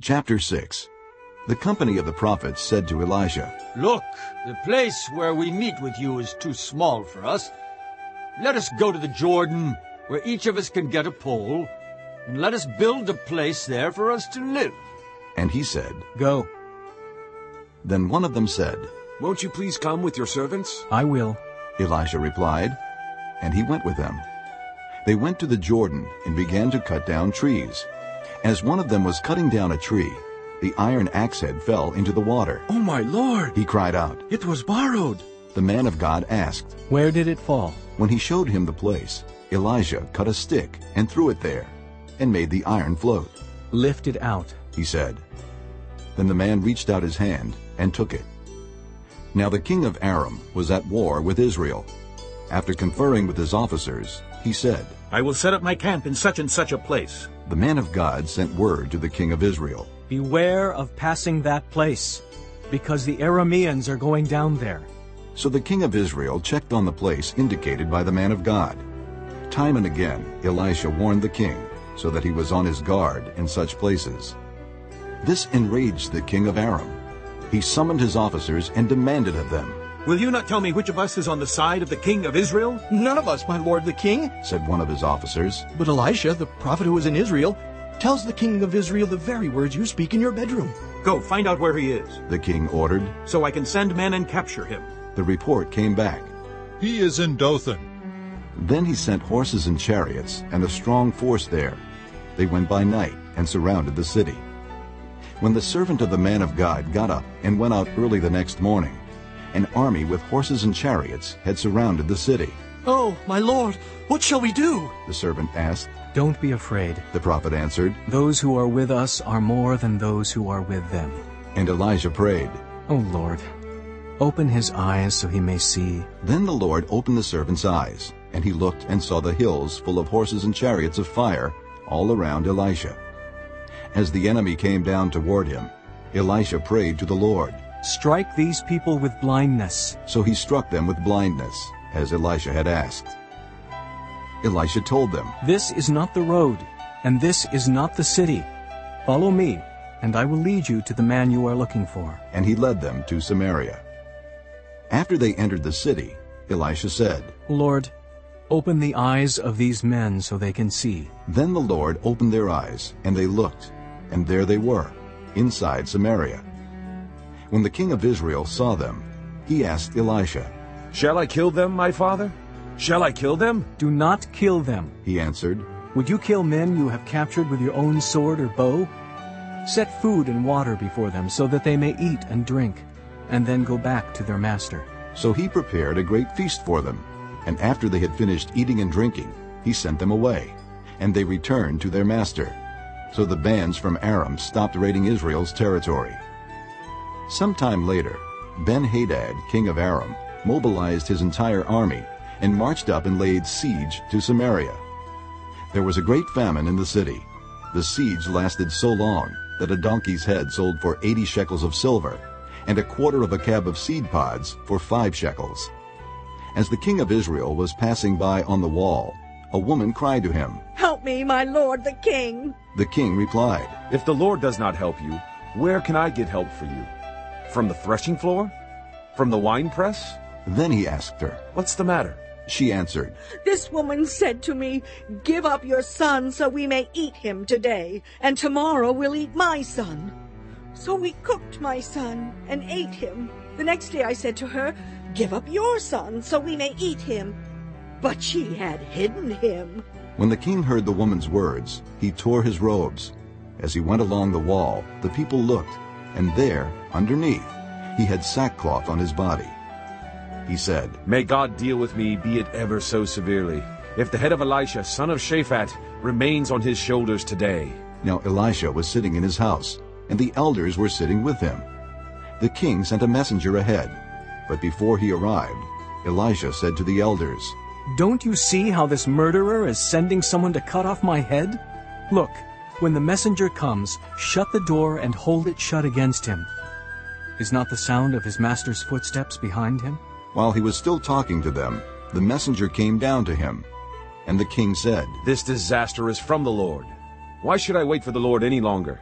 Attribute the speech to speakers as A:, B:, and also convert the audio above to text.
A: Chapter 6 The company of the prophets said to Elisha,
B: Look, the place where we meet with you is too small for us. Let us go to the Jordan, where each of us can get a pole, and let us build a place there for us to live.
A: And he said,
C: Go,
A: Then one of them said,
D: Won't you please come with your servants?
C: I will.
A: Elisha replied, and he went with them. They went to the Jordan and began to cut down trees. As one of them was cutting down a tree, the iron axe head fell into the water.
D: Oh, my lord!
A: He cried out.
D: It was borrowed.
A: The man of God asked.
C: Where did it fall?
A: When he showed him the place, Elisha cut a stick and threw it there, and made the iron float.
C: Lift it out.
A: He said. Then the man reached out his hand and took it. Now the king of Aram was at war with Israel. After conferring with his officers, he said,
E: I will set up my camp in such and such a place.
A: The man of God sent word to the king of Israel.
C: Beware of passing that place, because the Arameans are going down there.
A: So the king of Israel checked on the place indicated by the man of God. Time and again Elisha warned the king, so that he was on his guard in such places. This enraged the king of Aram. He summoned his officers and demanded of them,
E: Will you not tell me which of us is on the side of the king of Israel?
F: None of us, my lord the king.
A: said one of his officers.
F: But Elisha, the prophet who is in Israel, tells the king of Israel the very words you speak in your bedroom.
E: Go, find out where he is,
A: The king ordered.
E: so I can send men and capture him.
A: The report came back.
G: He is in Dothan.
A: Then he sent horses and chariots and a strong force there. They went by night and surrounded the city. When the servant of the man of God got up and went out early the next morning, an army with horses and chariots had surrounded the city.
F: Oh, my lord, what shall we do?
A: The servant asked.
C: Don't be afraid.
A: The prophet answered,
C: Those who are with us are more than those who are with them.
A: and Elisha prayed.
C: O Lord, open his eyes so he may see.
A: Then the Lord opened the servant's eyes, and he looked and saw the hills full of horses and chariots of fire all around Elisha. As the enemy came down toward him, Elisha prayed to the Lord.
C: Strike these people with blindness.
A: So he struck them with blindness, as Elisha had asked. Elisha told them,
C: This is not the road, and this is not the city. Follow me, and I will lead you to the man you are looking for.
A: and he led them to Samaria. After they entered the city, Elisha said,
C: Lord, open the eyes of these men so they can see.
A: Then the Lord opened their eyes, and they looked, and there they were, inside Samaria. When the king of Israel saw them, he asked Elisha.
D: Shall I kill them, my father? Shall I kill them?
C: Do not kill them.
A: He answered,
C: Would you kill men you have captured with your own sword or bow? Set food and water before them so that they may eat and drink, and then go back to their master.
A: So he prepared a great feast for them, and after they had finished eating and drinking, he sent them away, and they returned to their master. So the bands from Aram stopped raiding Israel's territory. Sometime later, Ben-Hadad, king of Aram, mobilized his entire army and marched up and laid siege to Samaria. There was a great famine in the city. The siege lasted so long that a donkey's head sold for 80 shekels of silver, and a quarter of a cab of seed pods for five shekels. As the king of Israel was passing by on the wall, a woman cried to him.
H: Help me, my lord the king.
A: The king replied,
D: If the Lord does not help you, where can I get help for you? From the threshing floor? From the wine press?
A: Then he asked her.
D: What's the matter?
A: She answered,
H: This woman said to me, Give up your son so we may eat him today, and tomorrow we'll eat my son. So we cooked my son and ate him. The next day I said to her, Give up your son so we may eat him. But she had hidden him.
A: When the king heard the woman's words, he tore his robes. As he went along the wall, the people looked, and there, underneath, he had sackcloth on his body. He said,
D: May God deal with me, be it ever so severely, if the head of Elisha, son of Shaphat, remains on his shoulders today.
A: Now Elisha was sitting in his house, and the elders were sitting with him. The king sent a messenger ahead, but before he arrived, Elisha said to the elders,
C: Don't you see how this murderer is sending someone to cut off my head? Look, when the messenger comes, shut the door and hold it shut against him. Is not the sound of his master's footsteps behind him?
A: While he was still talking to them, the messenger came down to him. And the king said,
D: This disaster is from the Lord. Why should I wait for the Lord any longer?